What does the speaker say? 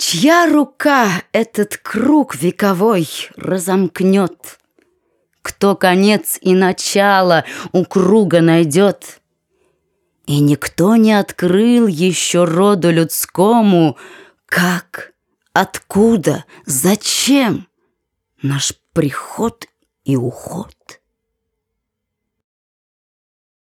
Чья рука этот круг вековой разомкнет? Кто конец и начало у круга найдет? И никто не открыл еще роду людскому, Как, откуда, зачем наш приход и уход.